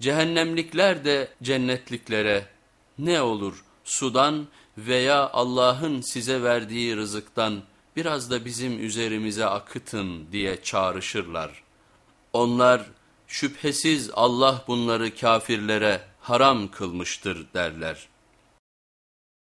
Cehennemlikler de cennetliklere ne olur sudan veya Allah'ın size verdiği rızıktan biraz da bizim üzerimize akıtın diye çağrışırlar. Onlar şüphesiz Allah bunları kafirlere haram kılmıştır derler.